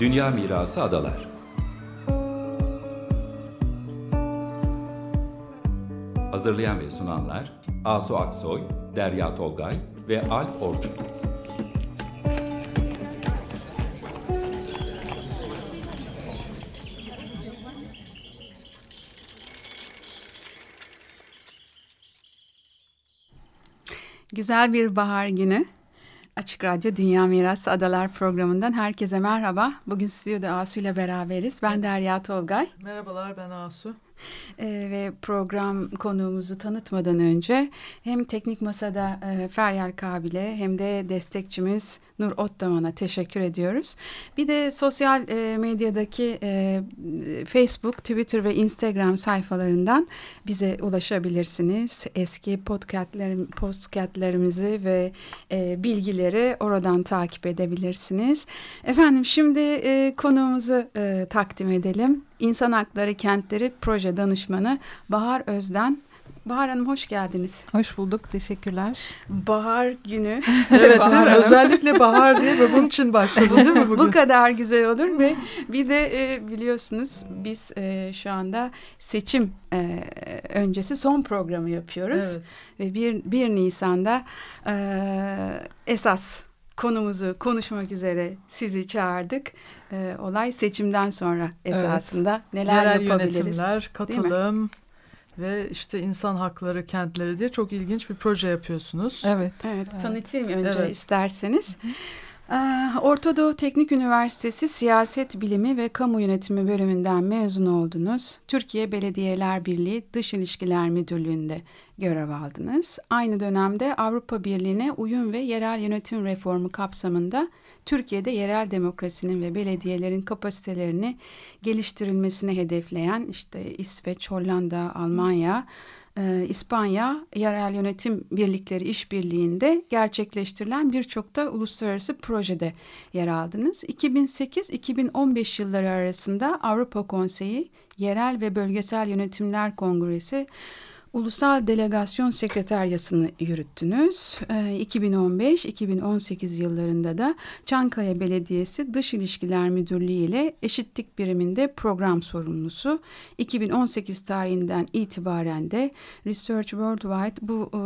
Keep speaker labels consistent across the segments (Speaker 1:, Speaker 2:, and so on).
Speaker 1: Dünya Mirası Adalar Hazırlayan ve sunanlar Asu Aksoy, Derya Tolgay ve Alp Orçun.
Speaker 2: Güzel bir bahar günü. Açık Radyo Dünya Mirası Adalar programından herkese merhaba. Bugün stüdyoda Asu ile beraberiz. Ben Derya Tolgay.
Speaker 3: Merhabalar ben Asu.
Speaker 2: Ee, ve program konuğumuzu tanıtmadan önce hem Teknik Masa'da e, Feryal Kabil'e hem de destekçimiz Nur Ottaman'a teşekkür ediyoruz. Bir de sosyal e, medyadaki e, Facebook, Twitter ve Instagram sayfalarından bize ulaşabilirsiniz. Eski podcastlerim, podcastlerimizi ve e, bilgileri oradan takip edebilirsiniz. Efendim şimdi e, konuğumuzu e, takdim edelim. İnsan Hakları Kentleri Proje Danışmanı Bahar Özden. Bahar Hanım hoş geldiniz.
Speaker 4: Hoş bulduk. Teşekkürler.
Speaker 2: Bahar günü.
Speaker 3: Evet bahar değil mi? Özellikle bahar diye ve bunun için başladı değil mi bugün?
Speaker 2: Bu kadar güzel olur ve bir de e, biliyorsunuz biz e, şu anda seçim e, öncesi son programı yapıyoruz. Evet. Ve 1, 1 Nisan'da e, esas konumuzu konuşmak üzere sizi çağırdık. Ee, olay seçimden sonra esasında evet. neler
Speaker 3: Yerel
Speaker 2: yapabiliriz?
Speaker 3: yönetimler, katılım ve işte insan hakları kentleri diye çok ilginç bir proje yapıyorsunuz.
Speaker 2: Evet. Evet, evet. tanıtayım önce evet. isterseniz. Ee, Orta Doğu Teknik Üniversitesi Siyaset Bilimi ve Kamu Yönetimi bölümünden mezun oldunuz. Türkiye Belediyeler Birliği Dış İlişkiler Müdürlüğü'nde görev aldınız. Aynı dönemde Avrupa Birliği'ne uyum ve yerel yönetim reformu kapsamında Türkiye'de yerel demokrasinin ve belediyelerin kapasitelerini geliştirilmesini hedefleyen işte İsveç, Hollanda, Almanya, e, İspanya yerel yönetim birlikleri işbirliğinde gerçekleştirilen birçok da uluslararası projede yer aldınız. 2008-2015 yılları arasında Avrupa Konseyi Yerel ve Bölgesel Yönetimler Kongresi Ulusal Delegasyon Sekreteryasını yürüttünüz. E, ee, 2015-2018 yıllarında da Çankaya Belediyesi Dış İlişkiler Müdürlüğü ile Eşitlik Biriminde program sorumlusu. 2018 tarihinden itibaren de Research Worldwide bu e,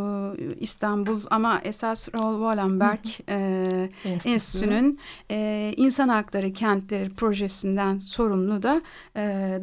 Speaker 2: İstanbul ama esas Roll Wallenberg e, Enstitüsü'nün e, İnsan Hakları Kentleri projesinden sorumlu da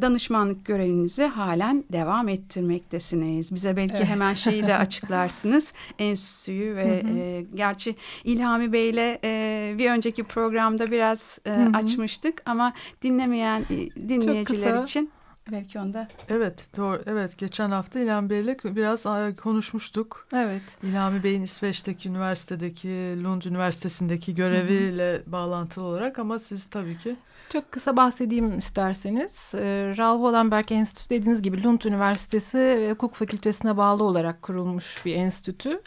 Speaker 2: danışmanlık görevinizi halen devam ettirmektesiniz bize belki evet. hemen şeyi de açıklarsınız. Enstitüyü ve e, gerçi İlhami Bey'le e, bir önceki programda biraz e, açmıştık ama dinlemeyen e, dinleyiciler için belki onda.
Speaker 3: Evet doğru evet geçen hafta İlhami Bey'le biraz konuşmuştuk.
Speaker 2: Evet.
Speaker 3: İlhami Bey'in İsveç'teki üniversitedeki Lund Üniversitesi'ndeki göreviyle Hı-hı. bağlantılı olarak ama siz tabii ki
Speaker 4: çok kısa bahsedeyim isterseniz. E, Raoul Wallenberg Enstitüsü dediğiniz gibi Lund Üniversitesi ve Hukuk Fakültesi'ne bağlı olarak kurulmuş bir enstitü.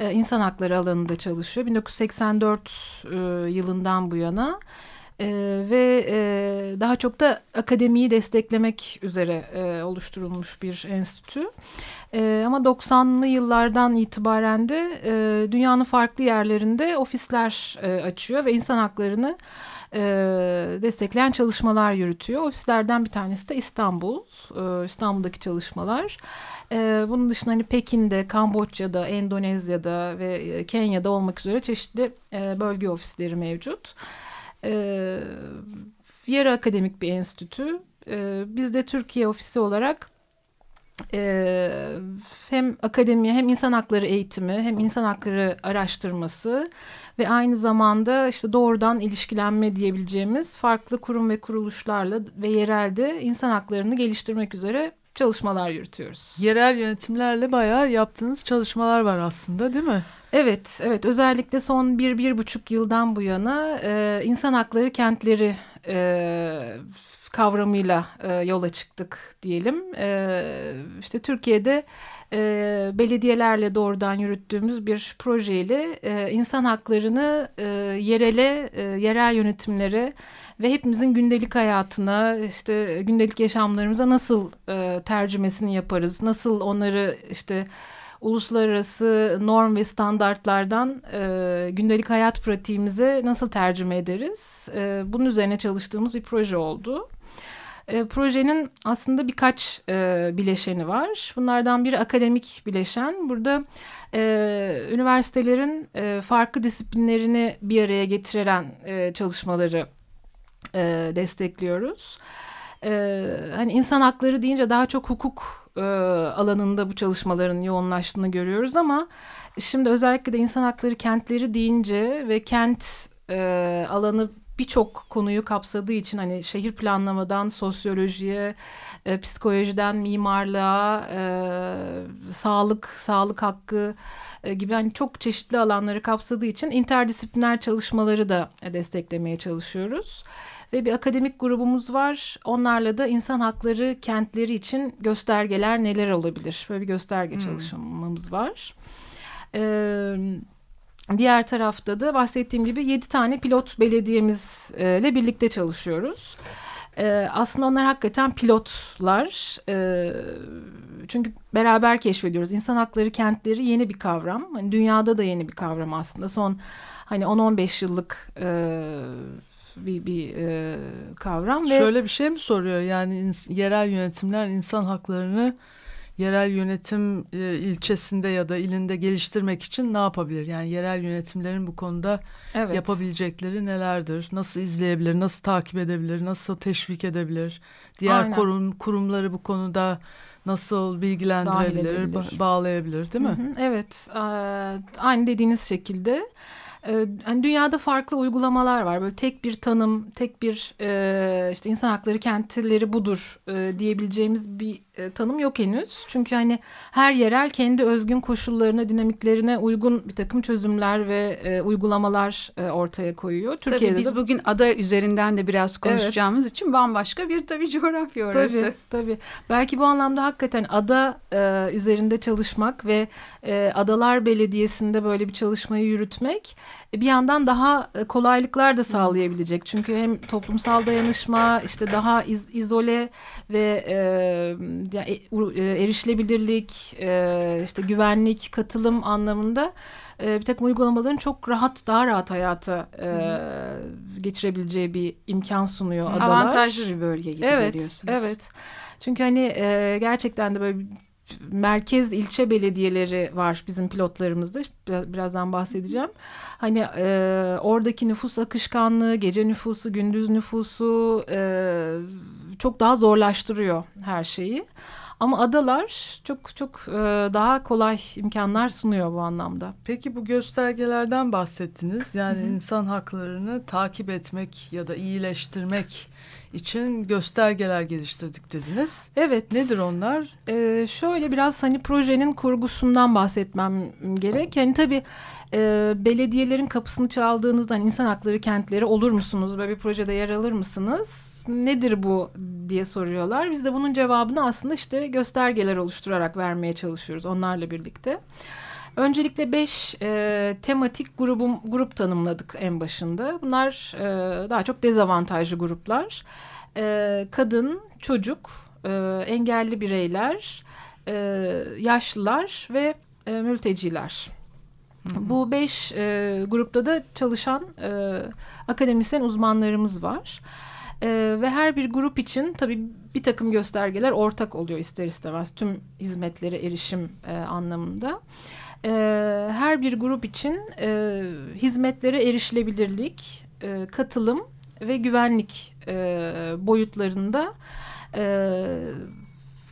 Speaker 4: E, insan hakları alanında çalışıyor. 1984 e, yılından bu yana. Ee, ve e, daha çok da akademiyi desteklemek üzere e, oluşturulmuş bir enstitü. E, ama 90'lı yıllardan itibaren de e, dünyanın farklı yerlerinde ofisler e, açıyor ve insan haklarını e, destekleyen çalışmalar yürütüyor. Ofislerden bir tanesi de İstanbul, e, İstanbul'daki çalışmalar. E, bunun dışında hani Pekin'de, Kamboçya'da, Endonezya'da ve e, Kenya'da olmak üzere çeşitli e, bölge ofisleri mevcut. E, yarı akademik bir enstitü. E, biz de Türkiye ofisi olarak e, hem akademi hem insan hakları eğitimi hem insan hakları araştırması ve aynı zamanda işte doğrudan ilişkilenme diyebileceğimiz farklı kurum ve kuruluşlarla ve yerelde insan haklarını geliştirmek üzere çalışmalar yürütüyoruz.
Speaker 3: Yerel yönetimlerle bayağı yaptığınız çalışmalar var aslında değil mi?
Speaker 4: Evet, evet. Özellikle son bir, bir buçuk yıldan bu yana e, insan hakları kentleri e, kavramıyla e, yola çıktık diyelim. E, işte Türkiye'de e, belediyelerle doğrudan yürüttüğümüz bir projeyle e, insan haklarını e, yerele, e, yerel yönetimlere ve hepimizin gündelik hayatına, işte gündelik yaşamlarımıza nasıl e, tercümesini yaparız, nasıl onları işte uluslararası norm ve standartlardan e, gündelik hayat pratiğimize nasıl tercüme ederiz? E, bunun üzerine çalıştığımız bir proje oldu. E, projenin aslında birkaç e, bileşeni var. Bunlardan biri akademik bileşen. Burada e, üniversitelerin e, farklı disiplinlerini bir araya getiren e, çalışmaları e, destekliyoruz. E, hani insan hakları deyince daha çok hukuk e, alanında bu çalışmaların yoğunlaştığını görüyoruz ama şimdi özellikle de insan hakları kentleri deyince ve kent e, alanı birçok konuyu kapsadığı için hani şehir planlamadan sosyolojiye, e, psikolojiden mimarlığa, e, sağlık, sağlık hakkı e, gibi hani çok çeşitli alanları kapsadığı için interdisipliner çalışmaları da desteklemeye çalışıyoruz. Ve bir akademik grubumuz var. Onlarla da insan hakları kentleri için göstergeler neler olabilir? Böyle bir gösterge hmm. çalışmamız var. Evet Diğer tarafta da bahsettiğim gibi yedi tane pilot belediyemizle birlikte çalışıyoruz. Ee, aslında onlar hakikaten pilotlar. Ee, çünkü beraber keşfediyoruz. İnsan hakları kentleri yeni bir kavram. Hani dünyada da yeni bir kavram aslında. Son hani 10-15 yıllık e, bir, bir e, kavram.
Speaker 3: Şöyle bir şey mi soruyor? Yani yerel yönetimler insan haklarını yerel yönetim e, ilçesinde ya da ilinde geliştirmek için ne yapabilir? Yani yerel yönetimlerin bu konuda evet. yapabilecekleri nelerdir? Nasıl izleyebilir, nasıl takip edebilir, nasıl teşvik edebilir? Diğer kurum kurumları bu konuda nasıl bilgilendirebilir, ba bağlayabilir değil mi? Hı hı,
Speaker 4: evet, aynı dediğiniz şekilde. Ee, hani dünyada farklı uygulamalar var. Böyle tek bir tanım, tek bir e, işte insan hakları kentleri budur e, diyebileceğimiz bir e, tanım yok henüz. Çünkü hani her yerel kendi özgün koşullarına, dinamiklerine uygun bir takım çözümler ve e, uygulamalar e, ortaya koyuyor.
Speaker 2: Türkiye'de tabii biz de... bugün ada üzerinden de biraz konuşacağımız evet. için bambaşka bir tabii coğrafya orası.
Speaker 4: Tabii tabii. Belki bu anlamda hakikaten ada e, üzerinde çalışmak ve e, Adalar Belediyesi'nde böyle bir çalışmayı yürütmek bir yandan daha e, kolaylıklar da sağlayabilecek. Çünkü hem toplumsal dayanışma işte daha iz, izole ve e, e, erişilebilirlik, e, işte güvenlik, katılım anlamında e, bir takım uygulamaların çok rahat, daha rahat hayata e, geçirebileceği bir imkan sunuyor adalar.
Speaker 2: Avantajlı bir bölge gibi
Speaker 4: evet,
Speaker 2: görüyorsunuz.
Speaker 4: Evet, Çünkü hani e, gerçekten de böyle merkez ilçe belediyeleri var bizim pilotlarımızda. Birazdan bahsedeceğim. Hani e, oradaki nüfus akışkanlığı, gece nüfusu, gündüz nüfusu e, çok daha zorlaştırıyor her şeyi. Ama adalar çok çok e, daha kolay imkanlar sunuyor bu anlamda.
Speaker 3: Peki bu göstergelerden bahsettiniz. Yani insan haklarını takip etmek ya da iyileştirmek için göstergeler geliştirdik dediniz.
Speaker 4: Evet.
Speaker 3: Nedir onlar?
Speaker 4: Ee, şöyle biraz hani projenin kurgusundan bahsetmem gerek. Yani tabii e, belediyelerin kapısını çaldığınızda hani insan hakları kentleri olur musunuz? Böyle bir projede yer alır mısınız? Nedir bu diye soruyorlar. Biz de bunun cevabını aslında işte göstergeler oluşturarak vermeye çalışıyoruz onlarla birlikte. Öncelikle beş e, tematik grubum, grup tanımladık en başında. Bunlar e, daha çok dezavantajlı gruplar. E, kadın, çocuk, e, engelli bireyler, e, yaşlılar ve e, mülteciler. Hı hı. Bu beş e, grupta da çalışan e, akademisyen uzmanlarımız var. E, ve her bir grup için tabii bir takım göstergeler ortak oluyor ister istemez tüm hizmetlere erişim e, anlamında. E, her bir grup için e, hizmetlere erişilebilirlik, e, katılım ve güvenlik e, boyutlarında e,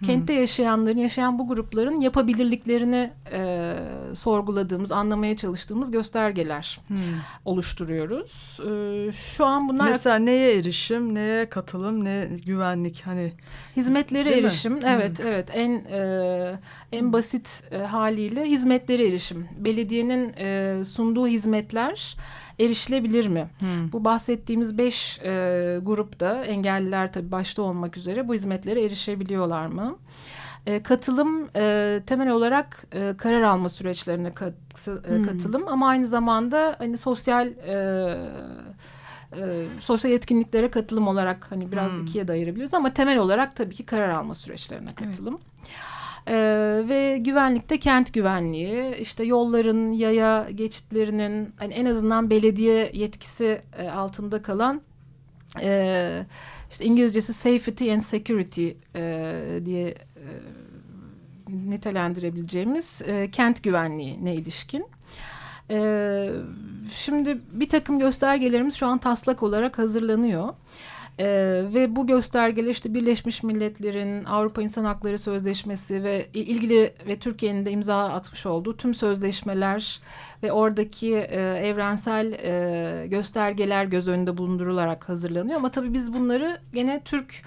Speaker 4: kentte yaşayanların, yaşayan bu grupların yapabilirliklerini e, sorguladığımız, anlamaya çalıştığımız göstergeler hmm. oluşturuyoruz. E, şu an bunlar...
Speaker 3: Mesela neye erişim, neye katılım, ne güvenlik hani...
Speaker 4: Hizmetlere Değil erişim, mi? evet, hmm. evet. En e, en basit e, haliyle hizmetlere erişim. Belediyenin e, sunduğu hizmetler erişilebilir mi? Hmm. Bu bahsettiğimiz beş e, grupta engelliler tabii başta olmak üzere bu hizmetlere erişebiliyorlar mı? E, katılım e, temel olarak e, karar alma süreçlerine kat, e, hmm. katılım ama aynı zamanda hani sosyal e, e, sosyal etkinliklere katılım olarak hani biraz hmm. ikiye de ayırabiliriz ama temel olarak tabii ki karar alma süreçlerine katılım. Evet. Ee, ve güvenlikte kent güvenliği, işte yolların, yaya geçitlerinin hani en azından belediye yetkisi e, altında kalan e, işte İngilizcesi safety and security e, diye e, nitelendirebileceğimiz e, kent güvenliğine ilişkin. E, şimdi bir takım göstergelerimiz şu an taslak olarak hazırlanıyor. Ee, ve bu göstergeler işte Birleşmiş Milletler'in Avrupa İnsan Hakları Sözleşmesi ve ilgili ve Türkiye'nin de imza atmış olduğu tüm sözleşmeler ve oradaki e, evrensel e, göstergeler göz önünde bulundurularak hazırlanıyor. Ama tabii biz bunları gene Türk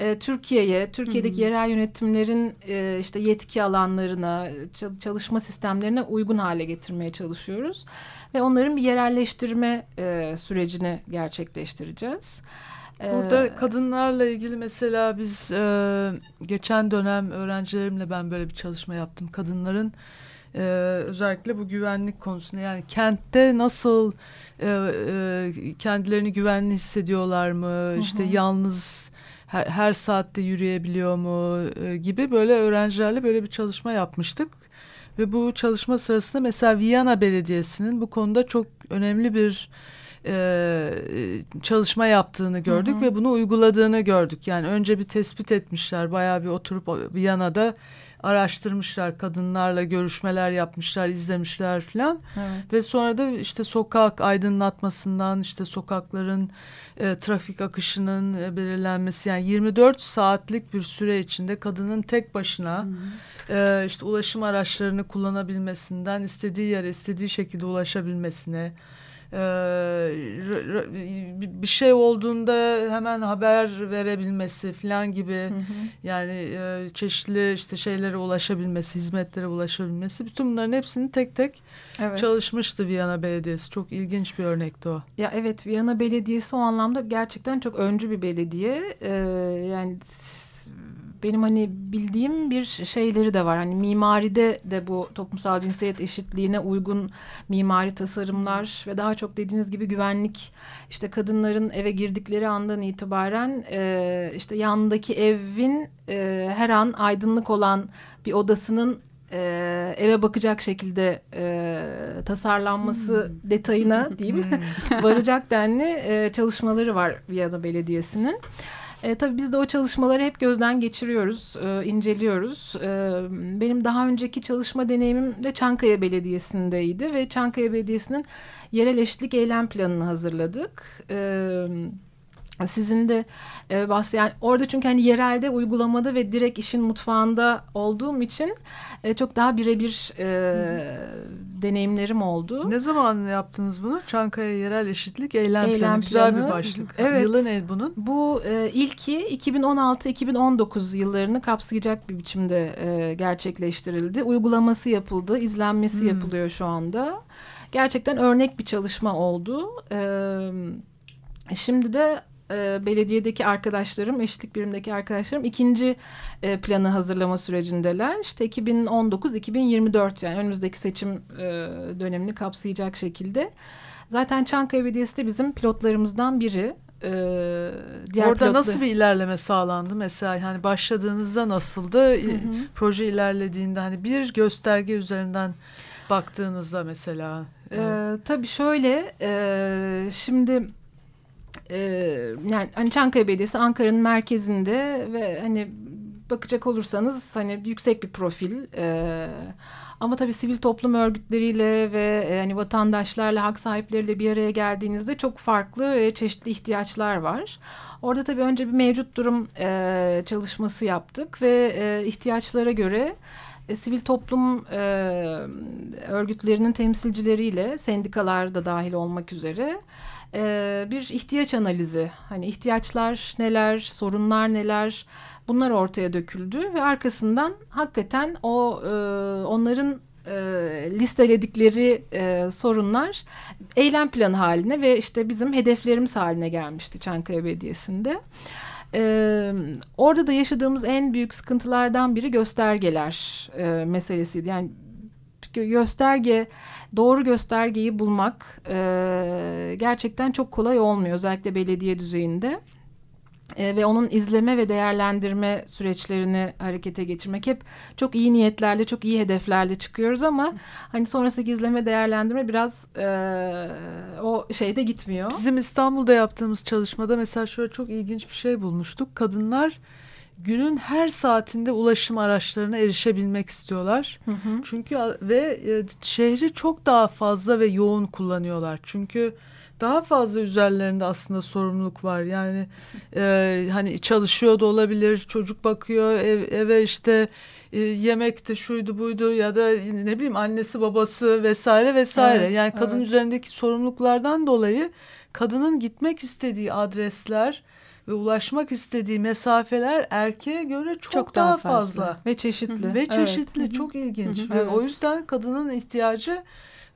Speaker 4: e, Türkiye'ye, Türkiye'deki hı hı. yerel yönetimlerin e, işte yetki alanlarına, çalışma sistemlerine uygun hale getirmeye çalışıyoruz. Ve onların bir yerelleştirme e, sürecini gerçekleştireceğiz.
Speaker 3: Burada ee, kadınlarla ilgili mesela biz e, geçen dönem öğrencilerimle ben böyle bir çalışma yaptım. Kadınların e, özellikle bu güvenlik konusunda yani kentte nasıl e, e, kendilerini güvenli hissediyorlar mı? Hı hı. İşte yalnız her, her saatte yürüyebiliyor mu e, gibi böyle öğrencilerle böyle bir çalışma yapmıştık. Ve bu çalışma sırasında mesela Viyana Belediyesi'nin bu konuda çok önemli bir e, çalışma yaptığını gördük hı hı. ve bunu uyguladığını gördük. Yani önce bir tespit etmişler, bayağı bir oturup Viyana'da araştırmışlar, kadınlarla görüşmeler yapmışlar, izlemişler falan. Evet. Ve sonra da işte sokak aydınlatmasından, işte sokakların e, trafik akışının e, belirlenmesi yani 24 saatlik bir süre içinde kadının tek başına e, işte ulaşım araçlarını kullanabilmesinden istediği yere istediği şekilde ulaşabilmesine bir şey olduğunda hemen haber verebilmesi falan gibi hı hı. yani e, çeşitli işte şeylere ulaşabilmesi, hizmetlere ulaşabilmesi bütün bunların hepsini tek tek evet. çalışmıştı Viyana Belediyesi. Çok ilginç bir örnekti o.
Speaker 4: Ya evet Viyana Belediyesi o anlamda gerçekten çok öncü bir belediye. Ee, yani benim hani bildiğim bir şeyleri de var. Hani mimaride de bu toplumsal cinsiyet eşitliğine uygun mimari tasarımlar ve daha çok dediğiniz gibi güvenlik işte kadınların eve girdikleri andan itibaren e, işte yanındaki evin e, her an aydınlık olan bir odasının e, eve bakacak şekilde e, tasarlanması hmm. detayına diyeyim hmm. varacak denli e, çalışmaları var Viyana Belediyesi'nin. E, tabii biz de o çalışmaları hep gözden geçiriyoruz, e, inceliyoruz. E, benim daha önceki çalışma deneyimim de Çankaya Belediyesi'ndeydi ve Çankaya Belediyesi'nin yerel eşitlik eylem planını hazırladık. Evet sizin de e, bahseden orada çünkü hani yerelde uygulamada ve direkt işin mutfağında olduğum için e, çok daha birebir e, deneyimlerim oldu.
Speaker 3: Ne zaman yaptınız bunu? Çankaya Yerel Eşitlik Eylem, Eylem Planı. Güzel planı. bir başlık. Evet. Yılı ne bunun?
Speaker 4: Bu e, ilki 2016-2019 yıllarını kapsayacak bir biçimde e, gerçekleştirildi. Uygulaması yapıldı, izlenmesi hmm. yapılıyor şu anda. Gerçekten örnek bir çalışma oldu. E, şimdi de e, belediyedeki arkadaşlarım, eşitlik birimindeki arkadaşlarım ikinci e, planı hazırlama sürecindeler. İşte 2019-2024 yani önümüzdeki seçim e, dönemini kapsayacak şekilde. Zaten Çankaya Belediyesi de bizim pilotlarımızdan biri. Ee,
Speaker 3: diğer Orada pilotlar... nasıl bir ilerleme sağlandı mesela hani başladığınızda nasıldı hı hı. proje ilerlediğinde hani bir gösterge üzerinden baktığınızda mesela
Speaker 4: ee, tabii şöyle e, şimdi e, yani hani Çankaya Belediyesi Ankara'nın merkezinde ve hani bakacak olursanız hani yüksek bir profil e, ama tabii sivil toplum örgütleriyle ve e, hani vatandaşlarla hak sahipleriyle bir araya geldiğinizde çok farklı ve çeşitli ihtiyaçlar var. Orada tabii önce bir mevcut durum e, çalışması yaptık ve e, ihtiyaçlara göre e, sivil toplum e, örgütlerinin temsilcileriyle sendikalar da dahil olmak üzere e, bir ihtiyaç analizi. Hani ihtiyaçlar neler, sorunlar neler bunlar ortaya döküldü ve arkasından hakikaten o e, onların e, listeledikleri e, sorunlar eylem planı haline ve işte bizim hedeflerimiz haline gelmişti Çankaya Belediyesi'nde. Ee, orada da yaşadığımız en büyük sıkıntılardan biri göstergeler e, meselesiydi. Yani gösterge doğru göstergeyi bulmak e, gerçekten çok kolay olmuyor özellikle belediye düzeyinde. e, ve onun izleme ve değerlendirme süreçlerini harekete geçirmek hep çok iyi niyetlerle çok iyi hedeflerle çıkıyoruz ama hani sonrasındaki izleme değerlendirme biraz e, o şeyde gitmiyor.
Speaker 3: Bizim İstanbul'da yaptığımız çalışmada mesela şöyle çok ilginç bir şey bulmuştuk. Kadınlar günün her saatinde ulaşım araçlarına erişebilmek istiyorlar. Hı hı. Çünkü ve e, şehri çok daha fazla ve yoğun kullanıyorlar. Çünkü daha fazla üzerlerinde aslında sorumluluk var. Yani e, hani çalışıyor da olabilir, çocuk bakıyor ev, eve işte e, yemekti şuydu buydu ya da ne bileyim annesi babası vesaire vesaire. Evet, yani kadın evet. üzerindeki sorumluluklardan dolayı kadının gitmek istediği adresler ve ulaşmak istediği mesafeler erkeğe göre çok, çok daha, daha fazla. fazla
Speaker 4: ve çeşitli.
Speaker 3: Ve çeşitli evet. çok ilginç. Hı hı. Ve evet. o yüzden kadının ihtiyacı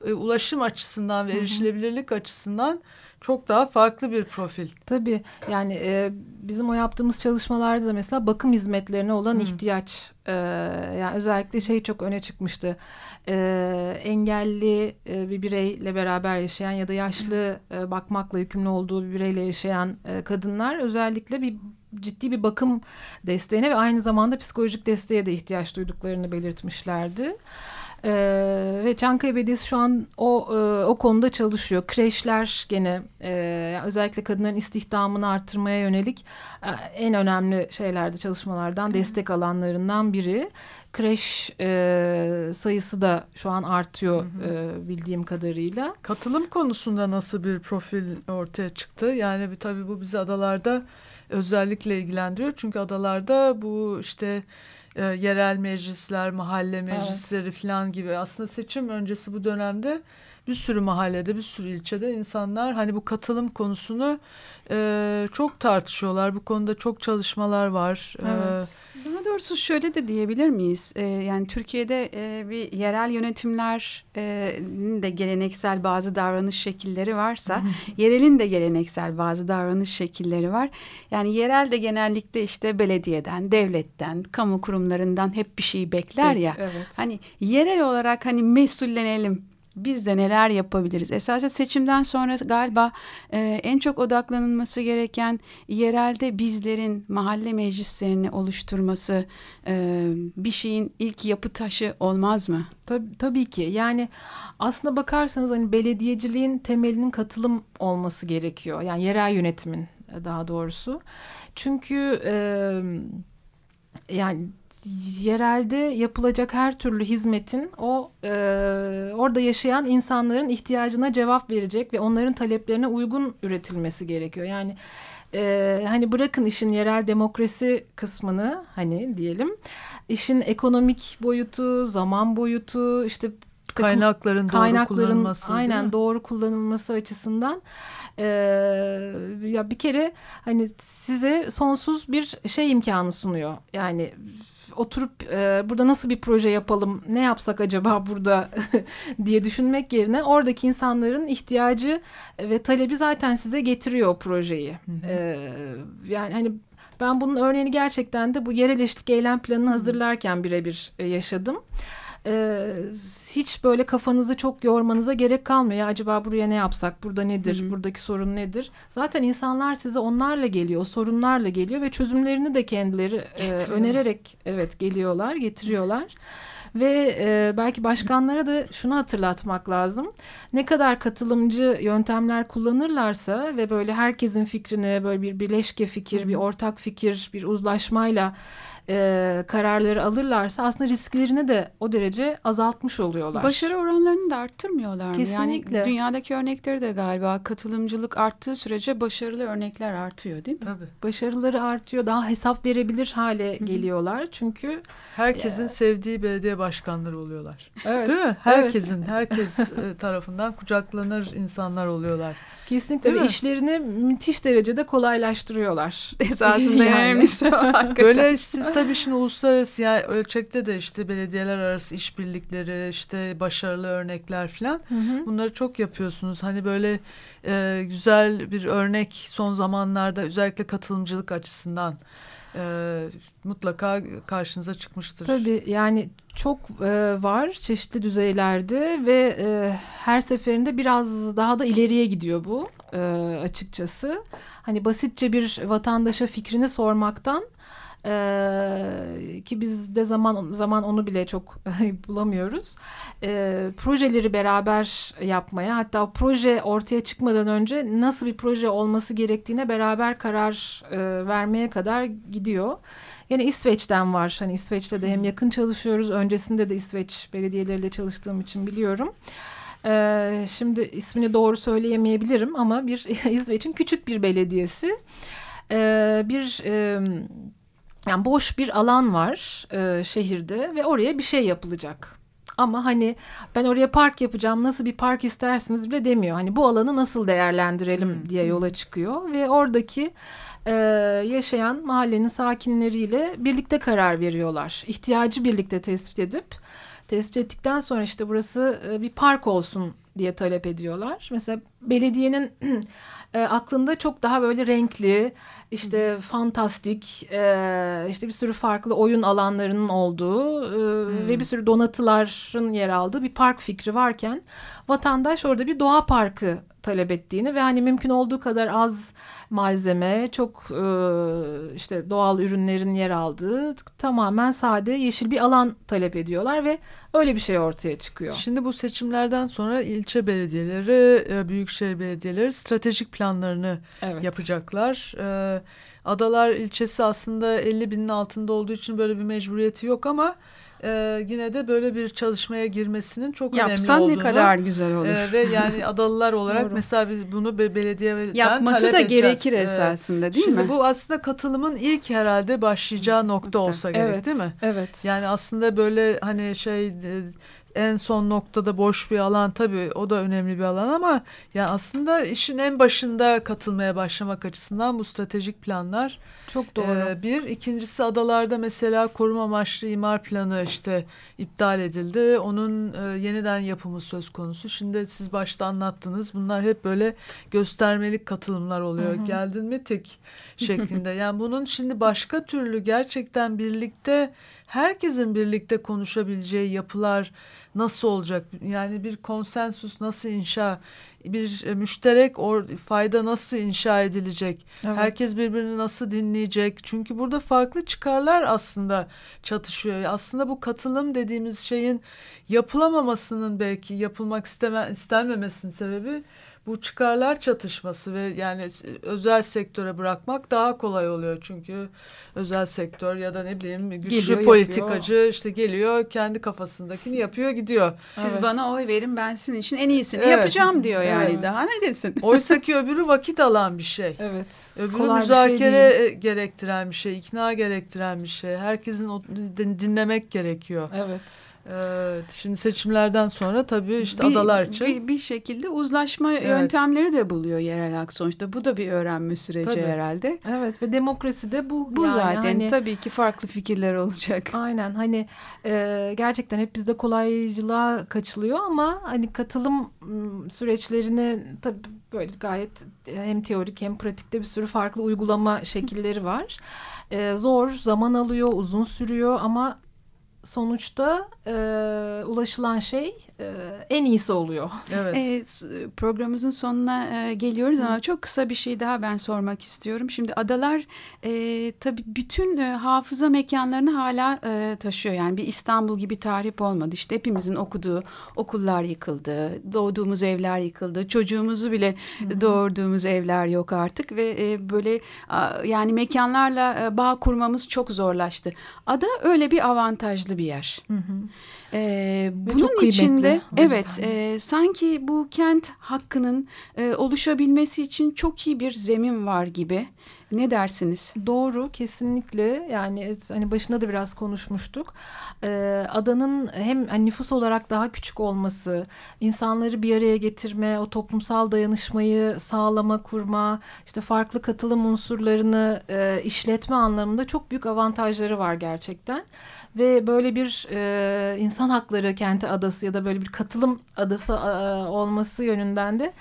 Speaker 3: e, ulaşım açısından ve erişilebilirlik açısından çok daha farklı bir profil.
Speaker 4: Tabii yani e, bizim o yaptığımız çalışmalarda da mesela bakım hizmetlerine olan Hı. ihtiyaç e, yani özellikle şey çok öne çıkmıştı. E, engelli e, bir bireyle beraber yaşayan ya da yaşlı e, bakmakla yükümlü olduğu bir bireyle yaşayan e, kadınlar özellikle bir ciddi bir bakım desteğine ve aynı zamanda psikolojik desteğe de ihtiyaç duyduklarını belirtmişlerdi. Ee, ve Çankaya Belediyesi şu an o e, o konuda çalışıyor. Kreşler gene e, özellikle kadınların istihdamını artırmaya yönelik e, en önemli şeylerde çalışmalardan destek alanlarından biri. Kreş e, sayısı da şu an artıyor hı hı. E, bildiğim kadarıyla.
Speaker 3: Katılım konusunda nasıl bir profil ortaya çıktı? Yani tabii bu bizi adalarda özellikle ilgilendiriyor. Çünkü adalarda bu işte e, yerel meclisler, mahalle meclisleri evet. falan gibi aslında seçim öncesi bu dönemde bir sürü mahallede, bir sürü ilçede insanlar hani bu katılım konusunu e, çok tartışıyorlar. Bu konuda çok çalışmalar var.
Speaker 2: E, evet. Daha doğrusu şöyle de diyebilir miyiz? Ee, yani Türkiye'de e, bir yerel yönetimler e, de geleneksel bazı davranış şekilleri varsa, yerelin de geleneksel bazı davranış şekilleri var. Yani yerel de genellikle işte belediyeden, devletten, kamu kurumlarından hep bir şey bekler ya. Evet. Hani yerel olarak hani mesullenelim biz de neler yapabiliriz? Esasen seçimden sonra galiba e, en çok odaklanılması gereken yerelde bizlerin mahalle meclislerini oluşturması e, bir şeyin ilk yapı taşı olmaz mı?
Speaker 4: Tabii, tabii ki yani aslında bakarsanız hani belediyeciliğin temelinin katılım olması gerekiyor. Yani yerel yönetimin daha doğrusu. Çünkü e, yani yerelde yapılacak her türlü hizmetin o e, orada yaşayan insanların ihtiyacına cevap verecek ve onların taleplerine uygun üretilmesi gerekiyor. Yani e, hani bırakın işin yerel demokrasi kısmını hani diyelim işin ekonomik boyutu, zaman boyutu, işte
Speaker 3: kaynakların, kaynakların doğru kullanılması.
Speaker 4: Aynen doğru kullanılması açısından e, ya bir kere hani size sonsuz bir şey imkanı sunuyor. Yani oturup e, burada nasıl bir proje yapalım, ne yapsak acaba burada diye düşünmek yerine oradaki insanların ihtiyacı ve talebi zaten size getiriyor o projeyi. E, yani hani ben bunun örneğini gerçekten de bu yerel eşlik eylem planını hazırlarken birebir e, yaşadım e, hiç böyle kafanızı çok yormanıza gerek kalmıyor. Ya acaba buraya ne yapsak? Burada nedir? Hı-hı. Buradaki sorun nedir? Zaten insanlar size onlarla geliyor, sorunlarla geliyor ve çözümlerini de kendileri e, önererek evet geliyorlar, getiriyorlar. Ve e, belki başkanlara da şunu hatırlatmak lazım. Ne kadar katılımcı yöntemler kullanırlarsa ve böyle herkesin fikrini böyle bir bileşke fikir, bir ortak fikir, bir uzlaşmayla e, kararları alırlarsa aslında risklerini de o derece azaltmış oluyorlar.
Speaker 2: Başarı oranlarını da arttırmıyorlar mı? Kesinlikle. Yani dünyadaki örnekleri de galiba katılımcılık arttığı sürece başarılı örnekler artıyor değil mi?
Speaker 3: Tabii.
Speaker 4: Başarıları artıyor. Daha hesap verebilir hale Hı-hı. geliyorlar. Çünkü
Speaker 3: herkesin e, sevdiği belediye başkanları oluyorlar. Evet. Değil mi? Herkesin, evet. herkes e, tarafından kucaklanır insanlar oluyorlar.
Speaker 4: Kesinlikle ve işlerini müthiş derecede kolaylaştırıyorlar.
Speaker 2: Esasında yani.
Speaker 3: Böyle siz tabii şimdi uluslararası yani ölçekte de işte belediyeler arası işbirlikleri işte başarılı örnekler falan bunları çok yapıyorsunuz. Hani böyle e, güzel bir örnek son zamanlarda özellikle katılımcılık açısından e, mutlaka karşınıza çıkmıştır.
Speaker 4: Tabii yani çok e, var çeşitli düzeylerde ve e, her seferinde biraz daha da ileriye gidiyor bu. e, açıkçası. Hani basitçe bir vatandaşa fikrini sormaktan ee, ki biz de zaman zaman onu bile çok bulamıyoruz. Ee, projeleri beraber yapmaya hatta o proje ortaya çıkmadan önce nasıl bir proje olması gerektiğine beraber karar e, vermeye kadar gidiyor. Yine İsveç'ten var. Hani İsveç'te de hem yakın çalışıyoruz. Öncesinde de İsveç belediyeleriyle çalıştığım için biliyorum. Ee, şimdi ismini doğru söyleyemeyebilirim ama bir İsveç'in küçük bir belediyesi. Ee, bir e, yani boş bir alan var e, şehirde ve oraya bir şey yapılacak. Ama hani ben oraya park yapacağım nasıl bir park istersiniz bile demiyor. Hani bu alanı nasıl değerlendirelim hmm. diye yola çıkıyor ve oradaki e, yaşayan mahallenin sakinleriyle birlikte karar veriyorlar. İhtiyacı birlikte tespit edip tespit ettikten sonra işte burası e, bir park olsun diye talep ediyorlar. Mesela belediyenin e, aklında çok daha böyle renkli, işte hmm. fantastik, e, işte bir sürü farklı oyun alanlarının olduğu e, hmm. ve bir sürü donatıların yer aldığı bir park fikri varken vatandaş orada bir doğa parkı talep ettiğini ve hani mümkün olduğu kadar az malzeme, çok e, işte doğal ürünlerin yer aldığı tamamen sade yeşil bir alan talep ediyorlar ve öyle bir şey ortaya çıkıyor.
Speaker 3: Şimdi bu seçimlerden sonra ilçe belediyeleri, e, büyükşehir belediyeleri stratejik planlarını evet. yapacaklar. E, Adalar ilçesi aslında 50 binin altında olduğu için böyle bir mecburiyeti yok ama e, yine de böyle bir çalışmaya girmesinin çok
Speaker 2: Yapsan
Speaker 3: önemli
Speaker 2: olduğunu. ne kadar güzel olur.
Speaker 3: E, ve yani adalılar olarak mesela biz bunu be, belediye
Speaker 2: Yapması
Speaker 3: talep
Speaker 2: da
Speaker 3: edeceğiz.
Speaker 2: gerekir esasında değil
Speaker 3: Şimdi
Speaker 2: mi?
Speaker 3: Şimdi bu aslında katılımın ilk herhalde başlayacağı nokta olsa gerek
Speaker 4: evet,
Speaker 3: değil mi?
Speaker 4: Evet.
Speaker 3: Yani aslında böyle hani şey en son noktada boş bir alan tabii o da önemli bir alan ama yani aslında işin en başında katılmaya başlamak açısından bu stratejik planlar
Speaker 4: çok doğru.
Speaker 3: E, bir ikincisi adalarda mesela koruma amaçlı imar planı işte iptal edildi. Onun e, yeniden yapımı söz konusu. Şimdi siz başta anlattınız. Bunlar hep böyle göstermelik katılımlar oluyor. Hı hı. Geldin mi tek şeklinde. yani bunun şimdi başka türlü gerçekten birlikte herkesin birlikte konuşabileceği yapılar nasıl olacak? Yani bir konsensus nasıl inşa, bir e, müşterek or, fayda nasıl inşa edilecek? Evet. Herkes birbirini nasıl dinleyecek? Çünkü burada farklı çıkarlar aslında çatışıyor. Aslında bu katılım dediğimiz şeyin yapılamamasının belki yapılmak isteme, istenmemesinin sebebi bu çıkarlar çatışması ve yani özel sektöre bırakmak daha kolay oluyor çünkü özel sektör ya da ne bileyim güçlü geliyor, politikacı yapıyor. işte geliyor kendi kafasındakini yapıyor gidiyor.
Speaker 2: Siz evet. bana oy verin ben sizin için en iyisini evet. yapacağım diyor yani evet. daha ne desin?
Speaker 3: Oysa ki öbürü vakit alan bir şey.
Speaker 4: Evet.
Speaker 3: Öbürü kolay müzakere bir şey gerektiren bir şey, ikna gerektiren bir şey. Herkesin dinlemek gerekiyor.
Speaker 4: Evet.
Speaker 3: Evet, şimdi seçimlerden sonra tabii işte bir, adalar için.
Speaker 2: Bir, bir şekilde uzlaşma evet. yöntemleri de buluyor yerel hak sonuçta. Bu da bir öğrenme süreci tabii. herhalde.
Speaker 4: Evet ve demokrasi de bu.
Speaker 2: Bu yani zaten hani, tabii ki farklı fikirler olacak.
Speaker 4: Aynen hani e, gerçekten hep bizde kolaycılığa kaçılıyor ama hani katılım süreçlerini tabii böyle gayet hem teorik hem pratikte bir sürü farklı uygulama şekilleri var. E, zor, zaman alıyor, uzun sürüyor ama sonuçta e, ulaşılan şey e, en iyisi oluyor.
Speaker 2: Evet. E, programımızın sonuna e, geliyoruz Hı. ama çok kısa bir şey daha ben sormak istiyorum. Şimdi adalar e, tabii bütün e, hafıza mekanlarını hala e, taşıyor. Yani bir İstanbul gibi tarih olmadı. İşte hepimizin okuduğu okullar yıkıldı, doğduğumuz evler yıkıldı, çocuğumuzu bile Hı. doğurduğumuz evler yok artık ve e, böyle a, yani mekanlarla e, bağ kurmamız çok zorlaştı. Ada öyle bir avantajlı bir yer. Hı hı. E, bunun çok içinde evet e, sanki bu kent hakkının e, oluşabilmesi için çok iyi bir zemin var gibi. Ne dersiniz?
Speaker 4: Doğru kesinlikle yani hani başında da biraz konuşmuştuk. Ee, adanın hem hani nüfus olarak daha küçük olması, insanları bir araya getirme, o toplumsal dayanışmayı sağlama, kurma, işte farklı katılım unsurlarını e, işletme anlamında çok büyük avantajları var gerçekten. Ve böyle bir e, insan hakları kenti adası ya da böyle bir katılım adası e, olması yönünden de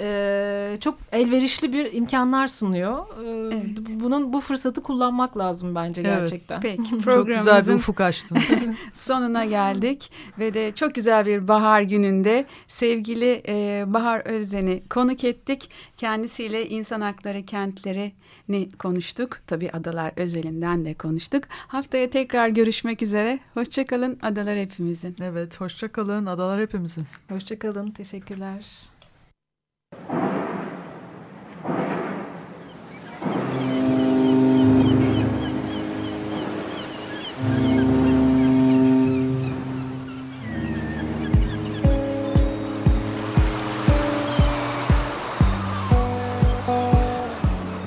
Speaker 4: e, çok elverişli bir imkanlar sunuyor. E, evet. Bunun bu fırsatı kullanmak lazım bence evet. gerçekten.
Speaker 2: Peki
Speaker 3: programımızın çok güzel bir ufuk açtınız.
Speaker 2: sonuna geldik ve de çok güzel bir bahar gününde sevgili e, Bahar Özden'i konuk ettik. Kendisiyle insan hakları kentleri ni konuştuk. Tabii adalar özelinden de konuştuk. Haftaya tekrar görüşmek üzere. Hoşçakalın adalar hepimizin.
Speaker 3: Evet hoşçakalın adalar hepimizin.
Speaker 4: Hoşçakalın teşekkürler.